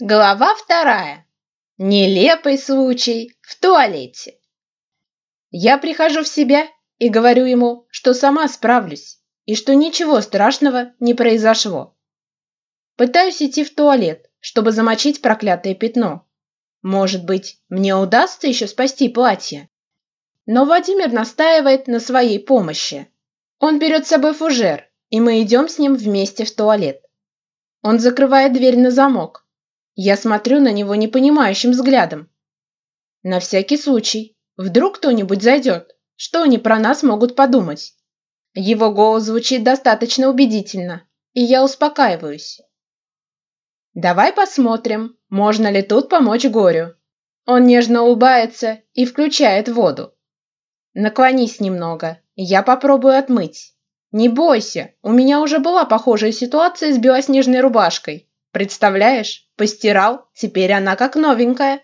Глава вторая. Нелепый случай в туалете. Я прихожу в себя и говорю ему, что сама справлюсь и что ничего страшного не произошло. Пытаюсь идти в туалет, чтобы замочить проклятое пятно. Может быть, мне удастся еще спасти платье. Но Владимир настаивает на своей помощи. Он берет с собой фужер, и мы идем с ним вместе в туалет. Он закрывает дверь на замок, я смотрю на него непонимающим взглядом. На всякий случай. Вдруг кто-нибудь зайдет. Что они про нас могут подумать? Его голос звучит достаточно убедительно, и я успокаиваюсь. Давай посмотрим, можно ли тут помочь горю. Он нежно улыбается и включает воду. Наклонись немного, я попробую отмыть. Не бойся, у меня уже была похожая ситуация с белоснежной рубашкой. Представляешь, постирал, теперь она как новенькая.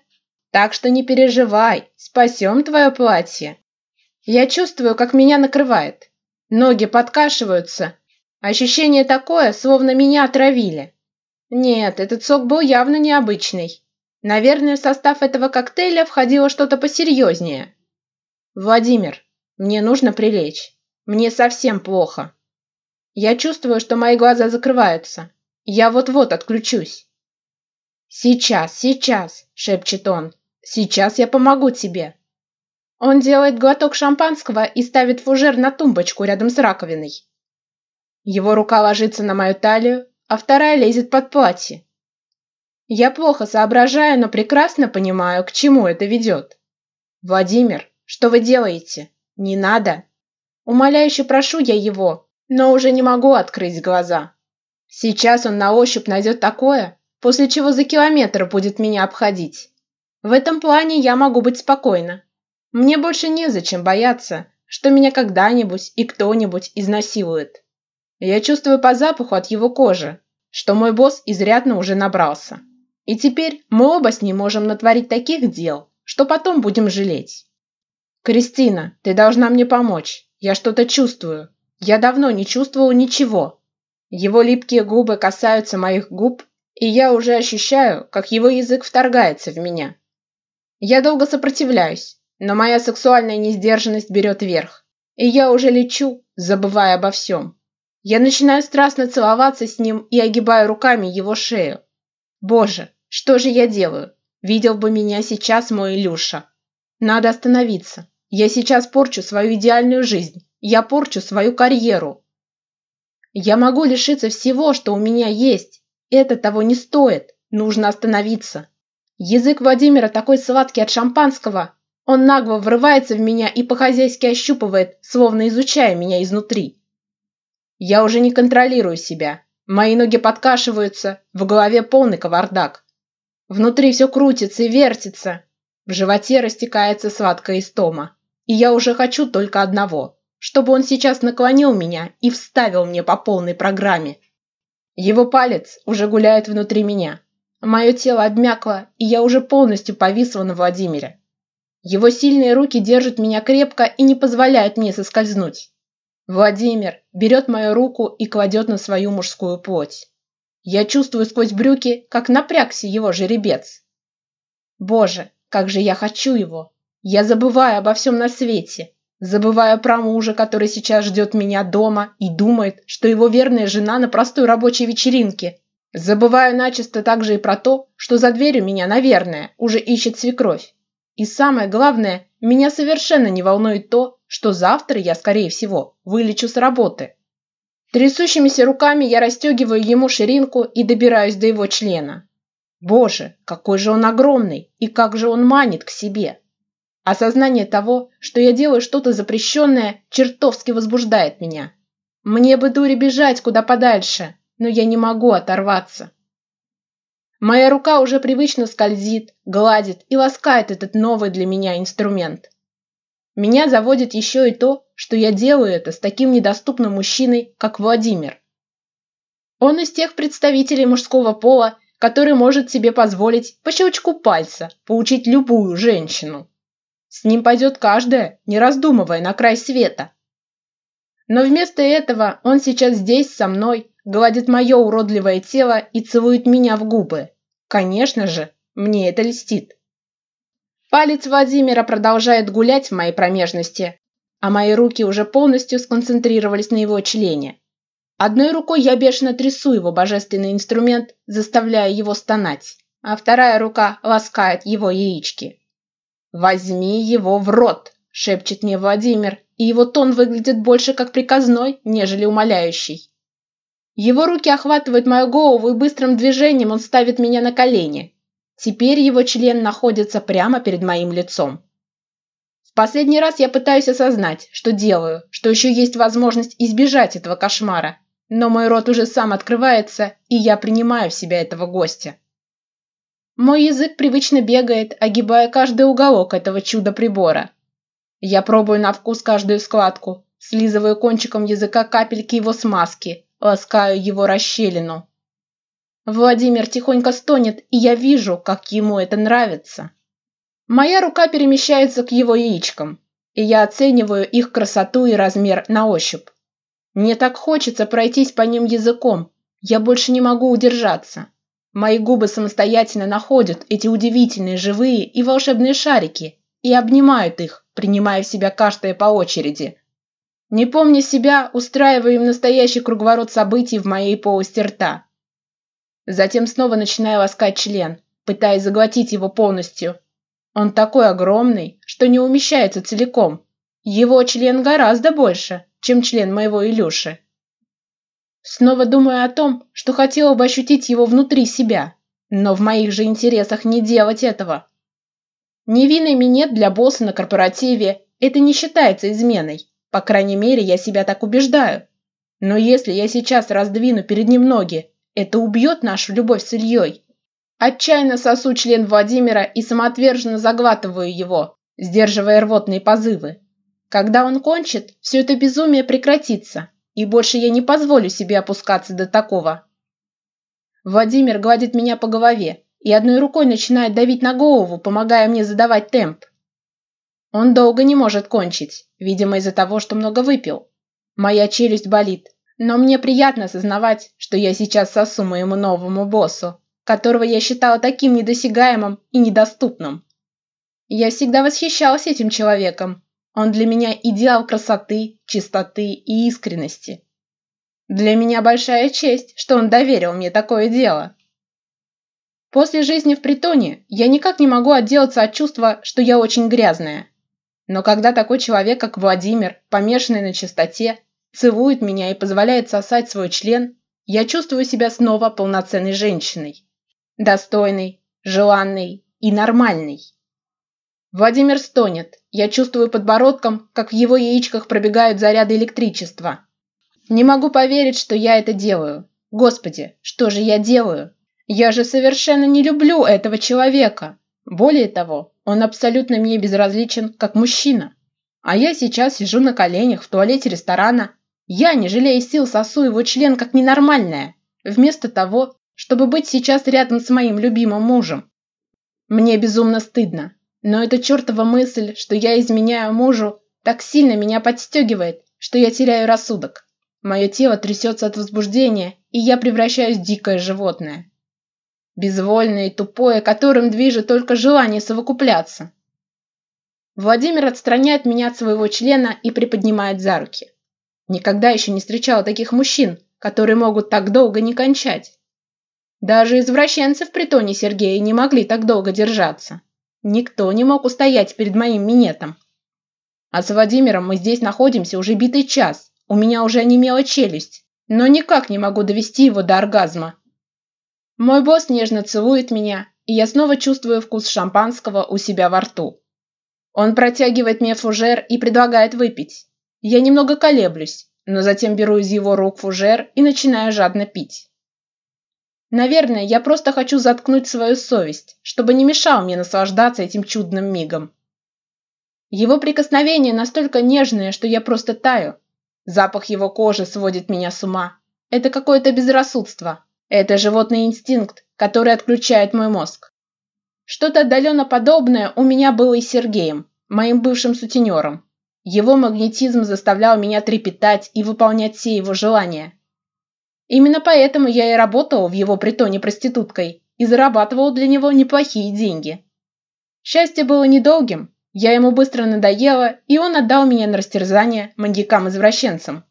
Так что не переживай, спасем твое платье. Я чувствую, как меня накрывает. Ноги подкашиваются. Ощущение такое, словно меня отравили. Нет, этот сок был явно необычный. Наверное, в состав этого коктейля входило что-то посерьезнее. Владимир, мне нужно прилечь. Мне совсем плохо. Я чувствую, что мои глаза закрываются. Я вот-вот отключусь. Сейчас, сейчас, шепчет он. Сейчас я помогу тебе. Он делает глоток шампанского и ставит фужер на тумбочку рядом с раковиной. Его рука ложится на мою талию, а вторая лезет под платье. Я плохо соображаю, но прекрасно понимаю, к чему это ведет. Владимир, что вы делаете? Не надо. Умоляюще прошу я его, но уже не могу открыть глаза. Сейчас он на ощупь найдет такое, после чего за километр будет меня обходить. В этом плане я могу быть спокойна. Мне больше незачем бояться, что меня когда-нибудь и кто-нибудь изнасилует. Я чувствую по запаху от его кожи, что мой босс изрядно уже набрался. И теперь мы оба с ним можем натворить таких дел, что потом будем жалеть. Кристина, ты должна мне помочь. Я что-то чувствую. Я давно не чувствовала ничего, его липкие губы касаются моих губ, и я уже ощущаю, как его язык вторгается в меня. Я долго сопротивляюсь, но моя сексуальная несдержанность берет верх, и я уже лечу, забывая обо всем. Я начинаю страстно целоваться с ним и огибаю руками его шею. Боже, что же я делаю? Видел бы меня сейчас мой Илюша. Надо остановиться. Я сейчас порчу свою идеальную жизнь. Я порчу свою карьеру. Я могу лишиться всего, что у меня есть. Это того не стоит. Нужно остановиться. Язык Владимира такой сладкий от шампанского. Он нагло врывается в меня и по-хозяйски ощупывает, словно изучая меня изнутри. Я уже не контролирую себя. Мои ноги подкашиваются, в голове полный кавардак. Внутри все крутится и вертится. В животе растекается сладкая истома. И я уже хочу только одного чтобы он сейчас наклонил меня и вставил мне по полной программе. Его палец уже гуляет внутри меня. Мое тело обмякло, и я уже полностью повисла на Владимире. Его сильные руки держат меня крепко и не позволяют мне соскользнуть. Владимир берет мою руку и кладет на свою мужскую плоть. Я чувствую сквозь брюки, как напрягся его жеребец. Боже, как же я хочу его! Я забываю обо всем на свете забывая про мужа, который сейчас ждет меня дома и думает, что его верная жена на простой рабочей вечеринке. Забываю начисто также и про то, что за дверью меня, наверное, уже ищет свекровь. И самое главное, меня совершенно не волнует то, что завтра я, скорее всего, вылечу с работы. Трясущимися руками я расстегиваю ему ширинку и добираюсь до его члена. Боже, какой же он огромный и как же он манит к себе! Осознание того, что я делаю что-то запрещенное, чертовски возбуждает меня. Мне бы дури бежать куда подальше, но я не могу оторваться. Моя рука уже привычно скользит, гладит и ласкает этот новый для меня инструмент. Меня заводит еще и то, что я делаю это с таким недоступным мужчиной, как Владимир. Он из тех представителей мужского пола, который может себе позволить по щелчку пальца получить любую женщину. С ним пойдет каждая, не раздумывая, на край света. Но вместо этого он сейчас здесь со мной, гладит мое уродливое тело и целует меня в губы. Конечно же, мне это льстит. Палец Владимира продолжает гулять в моей промежности, а мои руки уже полностью сконцентрировались на его члене. Одной рукой я бешено трясу его божественный инструмент, заставляя его стонать, а вторая рука ласкает его яички возьми его в рот шепчет мне владимир и его тон выглядит больше как приказной нежели умоляющий. Его руки охватывают мою голову и быстрым движением он ставит меня на колени. Теперь его член находится прямо перед моим лицом. В последний раз я пытаюсь осознать что делаю что еще есть возможность избежать этого кошмара но мой рот уже сам открывается и я принимаю в себя этого гостя. Мой язык привычно бегает, а огибая каждый уголок этого чуда-прибора. Я пробую на вкус каждую складку, слизываю кончиком языка капельки его смазки, ласкаю его расщелину. Владимир тихонько стонет, и я вижу, как ему это нравится. Моя рука перемещается к его яичкам, и я оцениваю их красоту и размер на ощупь. Мне так хочется пройтись по ним языком, я больше не могу удержаться. Мои губы самостоятельно находят эти удивительные живые и волшебные шарики и обнимают их, принимая в себя каждое по очереди. Не помня себя, устраиваю им настоящий круговорот событий в моей полости рта. Затем снова начинаю ласкать член, пытаясь заглотить его полностью. Он такой огромный, что не умещается целиком. Его член гораздо больше, чем член моего Илюши. Снова думаю о том, что хотела бы ощутить его внутри себя. Но в моих же интересах не делать этого. Невинный минет для босса на корпоративе – это не считается изменой. По крайней мере, я себя так убеждаю. Но если я сейчас раздвину перед ним ноги, это убьет нашу любовь с Ильей. Отчаянно сосу член Владимира и самоотверженно заглатываю его, сдерживая рвотные позывы. Когда он кончит, все это безумие прекратится. И больше я не позволю себе опускаться до такого. Владимир гладит меня по голове и одной рукой начинает давить на голову, помогая мне задавать темп. Он долго не может кончить, видимо, из-за того, что много выпил. Моя челюсть болит, но мне приятно осознавать, что я сейчас сосу моему новому боссу, которого я считала таким недосягаемым и недоступным. Я всегда восхищалась этим человеком, он для меня идеал красоты, чистоты и искренности. Для меня большая честь, что он доверил мне такое дело. После жизни в притоне я никак не могу отделаться от чувства, что я очень грязная. Но когда такой человек, как Владимир, помешанный на чистоте, целует меня и позволяет сосать свой член, я чувствую себя снова полноценной женщиной. Достойной, желанной и нормальной. Владимир стонет. Я чувствую подбородком, как в его яичках пробегают заряды электричества. Не могу поверить, что я это делаю. Господи, что же я делаю? Я же совершенно не люблю этого человека. Более того, он абсолютно мне безразличен, как мужчина. А я сейчас сижу на коленях в туалете ресторана. Я, не жалея сил, сосу его член как ненормальная. Вместо того, чтобы быть сейчас рядом с моим любимым мужем. Мне безумно стыдно но эта чертова мысль что я изменяю мужу так сильно меня подстегивает что я теряю рассудок. Мое тело трясется от возбуждения и я превращаюсь в дикое животное. Безвольное и тупое которым движет только желание совокупляться. Владимир отстраняет меня от своего члена и приподнимает за руки. Никогда еще не встречала таких мужчин которые могут так долго не кончать. Даже извращенцы в притоне сергея не могли так долго держаться. Никто не мог устоять перед моим минетом. А с Владимиром мы здесь находимся уже битый час. У меня уже немела челюсть, но никак не могу довести его до оргазма. Мой босс нежно целует меня, и я снова чувствую вкус шампанского у себя во рту. Он протягивает мне фужер и предлагает выпить. Я немного колеблюсь, но затем беру из его рук фужер и начинаю жадно пить. Наверное, я просто хочу заткнуть свою совесть, чтобы не мешал мне наслаждаться этим чудным мигом. Его прикосновение настолько нежное, что я просто таю. Запах его кожи сводит меня с ума. Это какое-то безрассудство. Это животный инстинкт, который отключает мой мозг. Что-то отдаленно подобное у меня было и с Сергеем, моим бывшим сутенером. Его магнетизм заставлял меня трепетать и выполнять все его желания. Именно поэтому я и работала в его притоне проституткой и зарабатывала для него неплохие деньги. Счастье было недолгим, я ему быстро надоела, и он отдал меня на растерзание маньякам-извращенцам.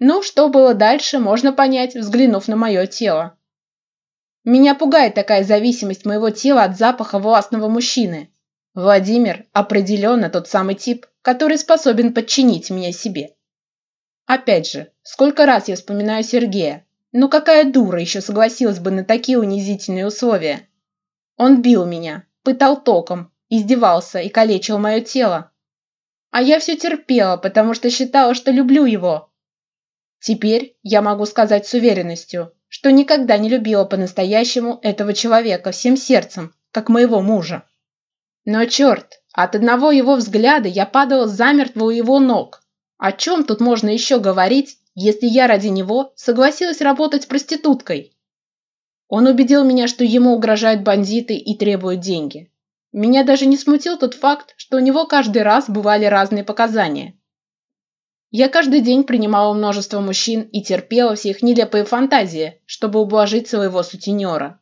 Ну, что было дальше, можно понять, взглянув на мое тело. Меня пугает такая зависимость моего тела от запаха властного мужчины. Владимир определенно тот самый тип, который способен подчинить меня себе. Опять же, сколько раз я вспоминаю сергея? Ну какая дура еще согласилась бы на такие унизительные условия. Он бил меня пытал током издевался и калечил мое тело. А я все терпела потому что считала что люблю его. Теперь я могу сказать с уверенностью что никогда не любила по настоящему этого человека всем сердцем как моего мужа. Но черт от одного его взгляда я падала замертво у его ног. О чем тут можно еще говорить если я ради него согласилась работать проституткой. Он убедил меня, что ему угрожают бандиты и требуют деньги. Меня даже не смутил тот факт, что у него каждый раз бывали разные показания. Я каждый день принимала множество мужчин и терпела все их нелепые фантазии, чтобы ублажить своего сутенера.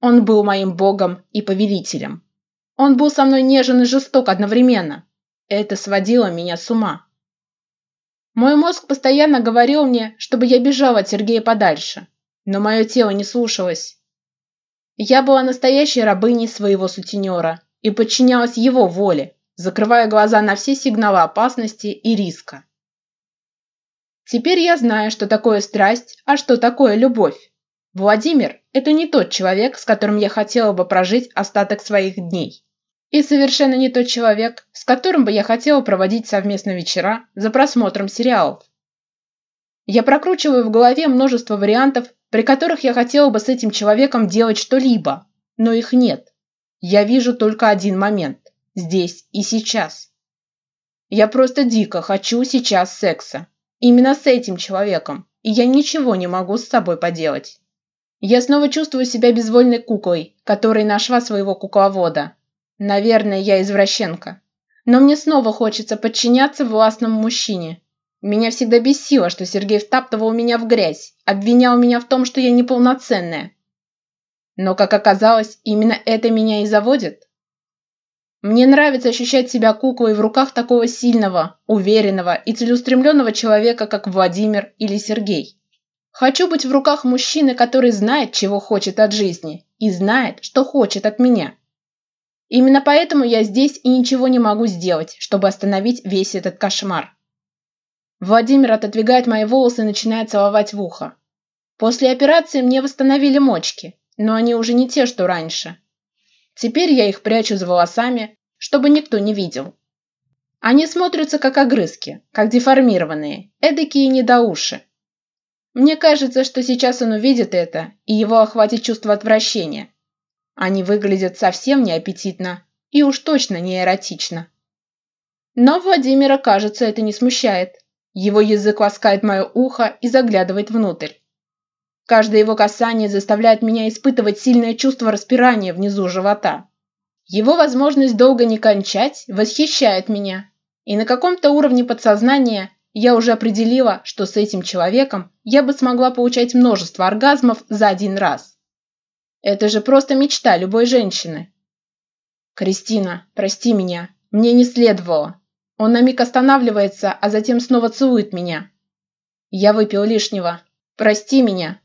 Он был моим богом и повелителем. Он был со мной нежен и жесток одновременно. Это сводило меня с ума. Мой мозг постоянно говорил мне, чтобы я бежала от Сергея подальше, но мое тело не слушалось. Я была настоящей рабыней своего сутенера и подчинялась его воле, закрывая глаза на все сигналы опасности и риска. Теперь я знаю, что такое страсть, а что такое любовь. Владимир – это не тот человек, с которым я хотела бы прожить остаток своих дней. И совершенно не тот человек, с которым бы я хотела проводить совместно вечера за просмотром сериалов. Я прокручиваю в голове множество вариантов, при которых я хотела бы с этим человеком делать что-либо, но их нет. Я вижу только один момент – здесь и сейчас. Я просто дико хочу сейчас секса. Именно с этим человеком, и я ничего не могу с собой поделать. Я снова чувствую себя безвольной куклой, которой нашла своего кукловода, Наверное, я извращенка. Но мне снова хочется подчиняться властному мужчине. Меня всегда бесило, что Сергей втаптывал меня в грязь, обвинял меня в том, что я неполноценная. Но, как оказалось, именно это меня и заводит. Мне нравится ощущать себя куклой в руках такого сильного, уверенного и целеустремленного человека, как Владимир или Сергей. Хочу быть в руках мужчины, который знает, чего хочет от жизни, и знает, что хочет от меня. Именно поэтому я здесь и ничего не могу сделать, чтобы остановить весь этот кошмар. Владимир отодвигает мои волосы и начинает целовать в ухо. После операции мне восстановили мочки, но они уже не те, что раньше. Теперь я их прячу за волосами, чтобы никто не видел. Они смотрятся как огрызки, как деформированные, эдакие недоуши. Мне кажется, что сейчас он увидит это, и его охватит чувство отвращения. Они выглядят совсем неаппетитно и уж точно не эротично. Но Владимира, кажется, это не смущает. Его язык ласкает мое ухо и заглядывает внутрь. Каждое его касание заставляет меня испытывать сильное чувство распирания внизу живота. Его возможность долго не кончать восхищает меня. И на каком-то уровне подсознания я уже определила, что с этим человеком я бы смогла получать множество оргазмов за один раз. Это же просто мечта любой женщины. Кристина, прости меня. Мне не следовало. Он на миг останавливается, а затем снова целует меня. Я выпил лишнего. Прости меня.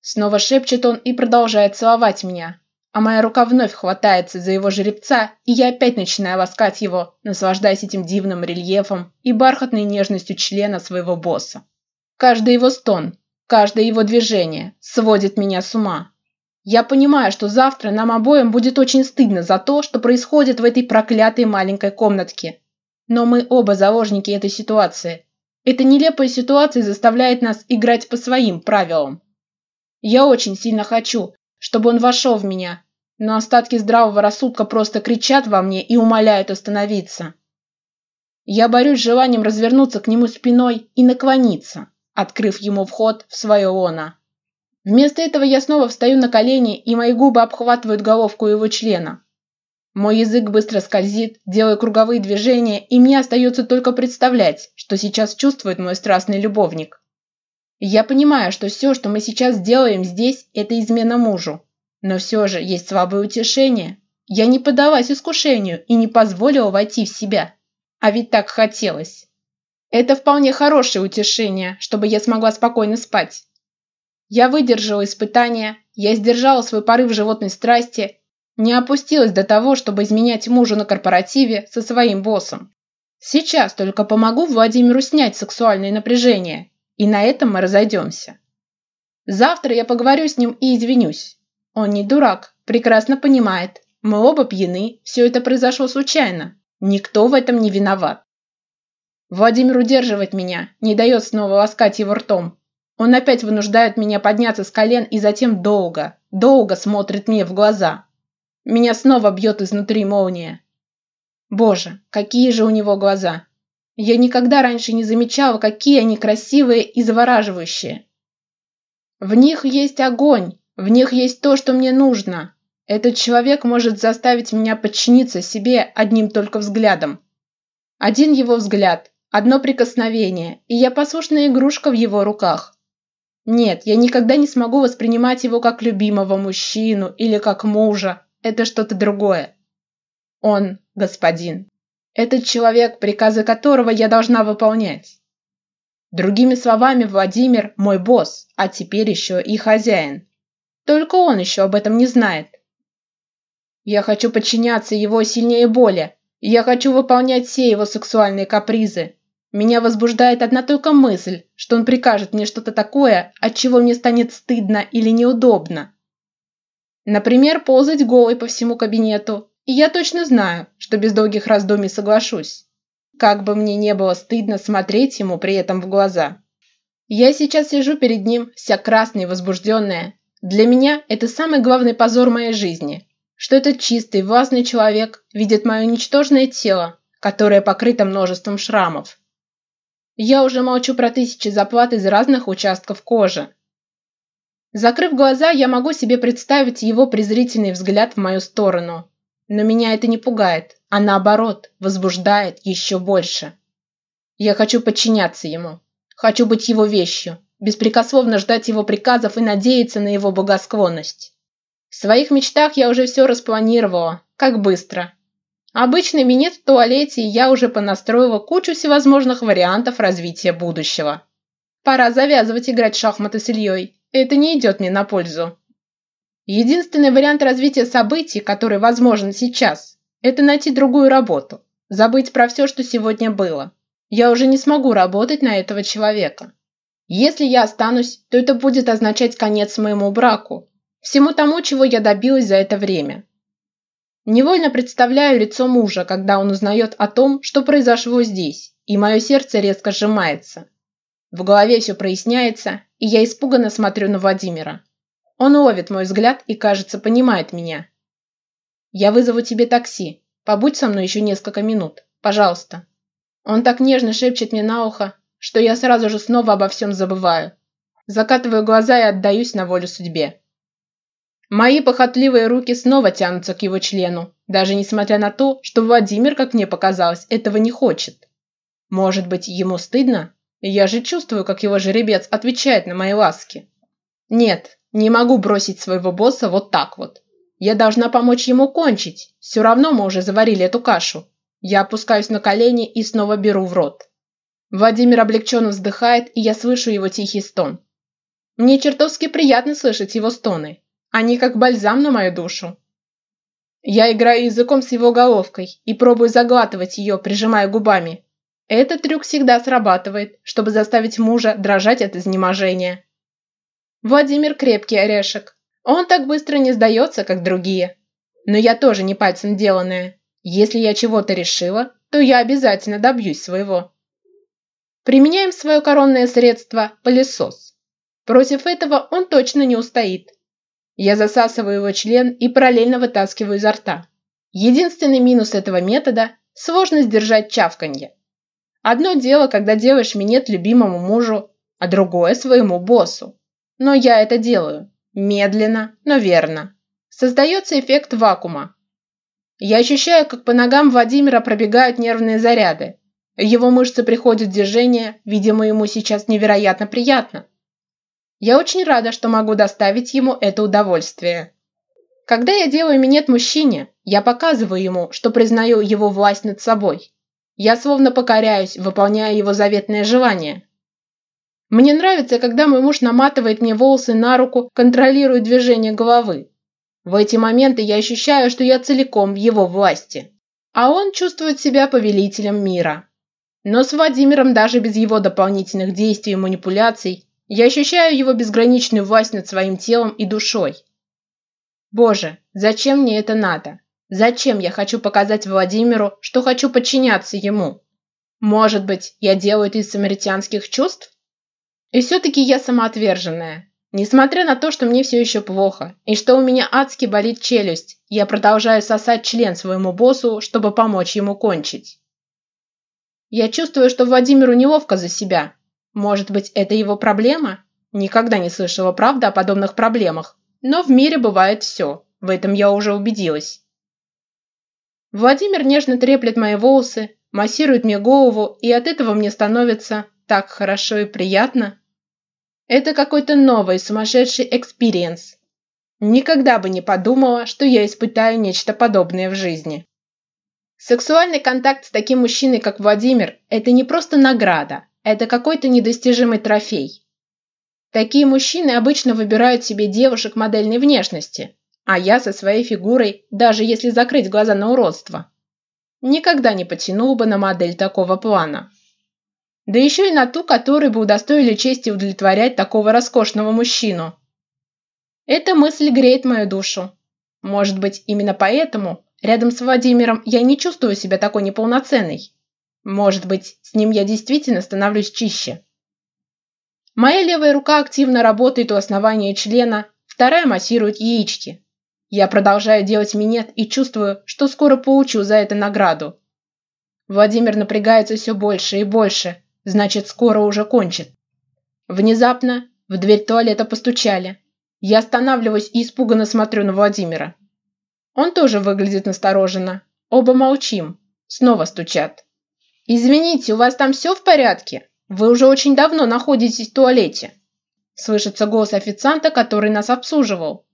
Снова шепчет он и продолжает целовать меня. А моя рука вновь хватается за его жеребца, и я опять начинаю ласкать его, наслаждаясь этим дивным рельефом и бархатной нежностью члена своего босса. Каждый его стон, каждое его движение сводит меня с ума. Я понимаю, что завтра нам обоим будет очень стыдно за то, что происходит в этой проклятой маленькой комнатке. Но мы оба заложники этой ситуации. Эта нелепая ситуация заставляет нас играть по своим правилам. Я очень сильно хочу, чтобы он вошел в меня, но остатки здравого рассудка просто кричат во мне и умоляют остановиться. Я борюсь с желанием развернуться к нему спиной и наклониться, открыв ему вход в свое лоно. Вместо этого я снова встаю на колени, и мои губы обхватывают головку его члена. Мой язык быстро скользит, делая круговые движения, и мне остается только представлять, что сейчас чувствует мой страстный любовник. Я понимаю, что все, что мы сейчас делаем здесь, это измена мужу. Но все же есть слабое утешение. Я не поддалась искушению и не позволила войти в себя. А ведь так хотелось. Это вполне хорошее утешение, чтобы я смогла спокойно спать. Я выдержала испытания, я сдержалась свой порыв животной страсти, не опустилась до того, чтобы изменять мужу на корпоративе со своим боссом. Сейчас только помогу Владимиру снять сексуальное напряжение, и на этом мы разойдемся. Завтра я поговорю с ним и извинюсь. Он не дурак, прекрасно понимает. Мы оба пьяны, все это произошло случайно. Никто в этом не виноват. Владимир удерживает меня, не дает снова ласкать его ртом, он опять вынуждает меня подняться с колен и затем долго, долго смотрит мне в глаза. Меня снова бьет изнутри молния. Боже, какие же у него глаза! Я никогда раньше не замечала, какие они красивые и завораживающие. В них есть огонь, в них есть то, что мне нужно. Этот человек может заставить меня подчиниться себе одним только взглядом. Один его взгляд, одно прикосновение, и я послушная игрушка в его руках. Нет, я никогда не смогу воспринимать его как любимого мужчину или как мужа. Это что-то другое. Он господин. Этот человек, приказы которого я должна выполнять. Другими словами, Владимир – мой босс, а теперь еще и хозяин. Только он еще об этом не знает. Я хочу подчиняться его сильнее и более. Я хочу выполнять все его сексуальные капризы. Меня возбуждает одна только мысль, что он прикажет мне что-то такое, от чего мне станет стыдно или неудобно. Например, ползать голой по всему кабинету. И я точно знаю, что без долгих раздумий соглашусь. Как бы мне не было стыдно смотреть ему при этом в глаза. Я сейчас сижу перед ним, вся красная и возбужденная. Для меня это самый главный позор моей жизни, что этот чистый, властный человек видит мое ничтожное тело, которое покрыто множеством шрамов. Я уже молчу про тысячи заплат из разных участков кожи. Закрыв глаза, я могу себе представить его презрительный взгляд в мою сторону. Но меня это не пугает, а наоборот, возбуждает еще больше. Я хочу подчиняться ему. Хочу быть его вещью, беспрекословно ждать его приказов и надеяться на его благосклонность. В своих мечтах я уже все распланировала, как быстро, Обычно минет в туалете, и я уже понастроила кучу всевозможных вариантов развития будущего. Пора завязывать играть в шахматы с Ильей. Это не идет мне на пользу. Единственный вариант развития событий, который возможен сейчас, это найти другую работу, забыть про все, что сегодня было. Я уже не смогу работать на этого человека. Если я останусь, то это будет означать конец моему браку, всему тому, чего я добилась за это время. Невольно представляю лицо мужа, когда он узнает о том, что произошло здесь, и мое сердце резко сжимается. В голове все проясняется, и я испуганно смотрю на Владимира. Он ловит мой взгляд и, кажется, понимает меня. «Я вызову тебе такси. Побудь со мной еще несколько минут. Пожалуйста». Он так нежно шепчет мне на ухо, что я сразу же снова обо всем забываю. Закатываю глаза и отдаюсь на волю судьбе. Мои похотливые руки снова тянутся к его члену, даже несмотря на то, что Владимир, как мне показалось, этого не хочет. Может быть, ему стыдно? Я же чувствую, как его жеребец отвечает на мои ласки. Нет, не могу бросить своего босса вот так вот. Я должна помочь ему кончить. Все равно мы уже заварили эту кашу. Я опускаюсь на колени и снова беру в рот. Владимир облегченно вздыхает, и я слышу его тихий стон. Мне чертовски приятно слышать его стоны. Они как бальзам на мою душу. Я играю языком с его головкой и пробую заглатывать ее, прижимая губами. Этот трюк всегда срабатывает, чтобы заставить мужа дрожать от изнеможения. Владимир крепкий орешек. Он так быстро не сдается, как другие. Но я тоже не пальцем деланная. Если я чего-то решила, то я обязательно добьюсь своего. Применяем свое коронное средство – пылесос. Против этого он точно не устоит. Я засасываю его член и параллельно вытаскиваю изо рта. Единственный минус этого метода – сложность держать чавканье. Одно дело, когда делаешь минет любимому мужу, а другое – своему боссу. Но я это делаю. Медленно, но верно. Создается эффект вакуума. Я ощущаю, как по ногам Владимира пробегают нервные заряды. Его мышцы приходят в движение, видимо, ему сейчас невероятно приятно. Я очень рада, что могу доставить ему это удовольствие. Когда я делаю минет мужчине, я показываю ему, что признаю его власть над собой. Я словно покоряюсь, выполняя его заветное желание. Мне нравится, когда мой муж наматывает мне волосы на руку, контролируя движение головы. В эти моменты я ощущаю, что я целиком в его власти. А он чувствует себя повелителем мира. Но с Владимиром даже без его дополнительных действий и манипуляций я ощущаю его безграничную власть над своим телом и душой. Боже, зачем мне это надо? Зачем я хочу показать Владимиру, что хочу подчиняться ему? Может быть, я делаю это из самаритянских чувств? И все-таки я самоотверженная. Несмотря на то, что мне все еще плохо, и что у меня адски болит челюсть, я продолжаю сосать член своему боссу, чтобы помочь ему кончить. Я чувствую, что Владимиру неловко за себя, может быть, это его проблема? Никогда не слышала правды о подобных проблемах. Но в мире бывает все. В этом я уже убедилась. Владимир нежно треплет мои волосы, массирует мне голову, и от этого мне становится так хорошо и приятно. Это какой-то новый сумасшедший experience. Никогда бы не подумала, что я испытаю нечто подобное в жизни. Сексуальный контакт с таким мужчиной, как Владимир, это не просто награда, это какой-то недостижимый трофей. Такие мужчины обычно выбирают себе девушек модельной внешности, а я со своей фигурой, даже если закрыть глаза на уродство, никогда не потянул бы на модель такого плана. Да еще и на ту, которой бы удостоили чести удовлетворять такого роскошного мужчину. Эта мысль греет мою душу. Может быть, именно поэтому рядом с Владимиром я не чувствую себя такой неполноценной. Может быть, с ним я действительно становлюсь чище. Моя левая рука активно работает у основания члена, вторая массирует яички. Я продолжаю делать минет и чувствую, что скоро получу за это награду. Владимир напрягается все больше и больше, значит, скоро уже кончит. Внезапно в дверь туалета постучали. Я останавливаюсь и испуганно смотрю на Владимира. Он тоже выглядит настороженно. Оба молчим. Снова стучат. «Извините, у вас там все в порядке? Вы уже очень давно находитесь в туалете». Слышится голос официанта, который нас обслуживал.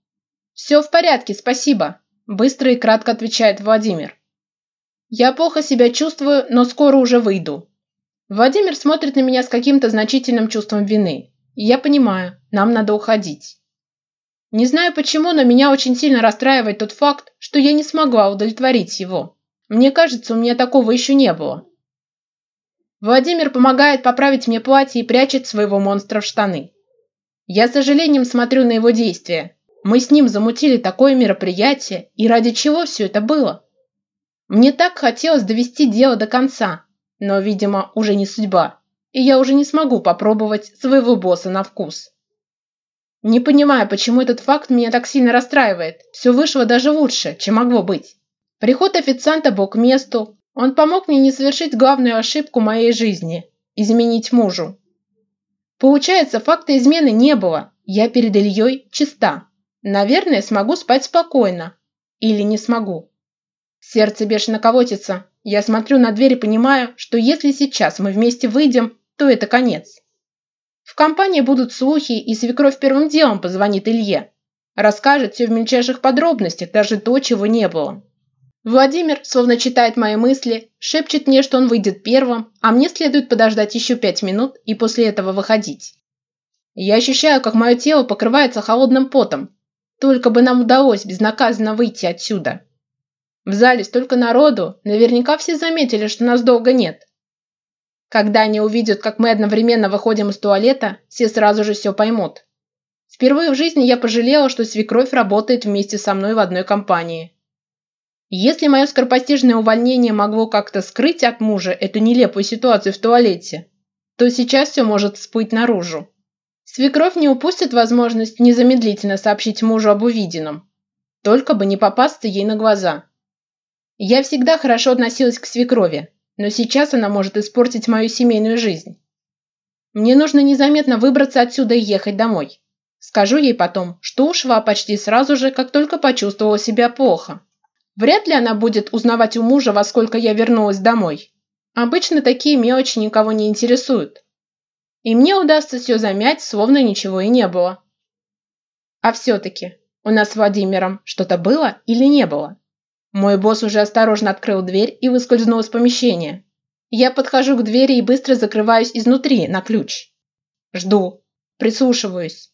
«Все в порядке, спасибо», – быстро и кратко отвечает Владимир. «Я плохо себя чувствую, но скоро уже выйду». Владимир смотрит на меня с каким-то значительным чувством вины. И я понимаю, нам надо уходить. Не знаю почему, но меня очень сильно расстраивает тот факт, что я не смогла удовлетворить его. Мне кажется, у меня такого еще не было. Владимир помогает поправить мне платье и прячет своего монстра в штаны. Я с сожалением смотрю на его действия. Мы с ним замутили такое мероприятие, и ради чего все это было? Мне так хотелось довести дело до конца, но, видимо, уже не судьба, и я уже не смогу попробовать своего босса на вкус. Не понимаю, почему этот факт меня так сильно расстраивает. Все вышло даже лучше, чем могло быть. Приход официанта был к месту, он помог мне не совершить главную ошибку моей жизни – изменить мужу. Получается, факта измены не было. Я перед Ильей чиста. Наверное, смогу спать спокойно. Или не смогу. Сердце бешено колотится. Я смотрю на дверь и понимаю, что если сейчас мы вместе выйдем, то это конец. В компании будут слухи, и свекровь первым делом позвонит Илье. Расскажет все в мельчайших подробностях, даже то, чего не было. Владимир, словно читает мои мысли, шепчет мне, что он выйдет первым, а мне следует подождать еще пять минут и после этого выходить. Я ощущаю, как мое тело покрывается холодным потом. Только бы нам удалось безнаказанно выйти отсюда. В зале столько народу, наверняка все заметили, что нас долго нет. Когда они увидят, как мы одновременно выходим из туалета, все сразу же все поймут. Впервые в жизни я пожалела, что свекровь работает вместе со мной в одной компании. Если мое скоропостижное увольнение могло как-то скрыть от мужа эту нелепую ситуацию в туалете, то сейчас все может всплыть наружу. Свекровь не упустит возможность незамедлительно сообщить мужу об увиденном, только бы не попасться ей на глаза. Я всегда хорошо относилась к свекрови, но сейчас она может испортить мою семейную жизнь. Мне нужно незаметно выбраться отсюда и ехать домой. Скажу ей потом, что ушла почти сразу же, как только почувствовала себя плохо. Вряд ли она будет узнавать у мужа, во сколько я вернулась домой. Обычно такие мелочи никого не интересуют. И мне удастся все замять, словно ничего и не было. А все-таки, у нас с Владимиром что-то было или не было? Мой босс уже осторожно открыл дверь и выскользнул из помещения. Я подхожу к двери и быстро закрываюсь изнутри на ключ. Жду. Прислушиваюсь.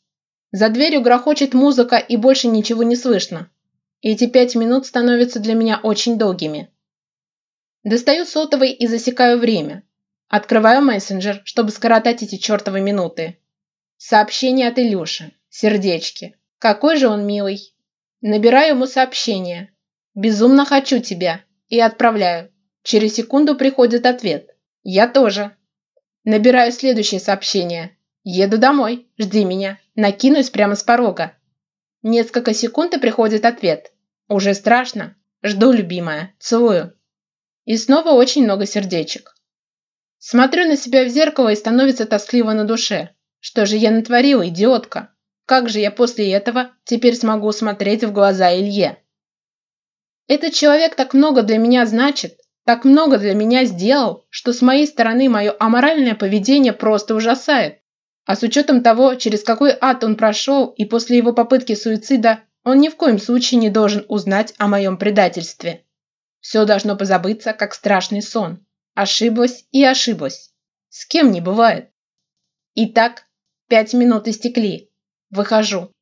За дверью грохочет музыка и больше ничего не слышно. Эти пять минут становятся для меня очень долгими. Достаю сотовый и засекаю время. Открываю мессенджер, чтобы скоротать эти чертовы минуты. Сообщение от Илюши. Сердечки. Какой же он милый. Набираю ему сообщение. «Безумно хочу тебя» и отправляю. Через секунду приходит ответ. «Я тоже». Набираю следующее сообщение. «Еду домой. Жди меня. Накинусь прямо с порога. Несколько секунд и приходит ответ. Уже страшно. Жду, любимая. Целую. И снова очень много сердечек. Смотрю на себя в зеркало и становится тоскливо на душе. Что же я натворила, идиотка? Как же я после этого теперь смогу смотреть в глаза Илье? Этот человек так много для меня значит, так много для меня сделал, что с моей стороны мое аморальное поведение просто ужасает. А с учетом того, через какой ад он прошел, и после его попытки суицида, он ни в коем случае не должен узнать о моем предательстве. Все должно позабыться, как страшный сон. Ошиблась и ошиблась. С кем не бывает. Итак, пять минут истекли. Выхожу.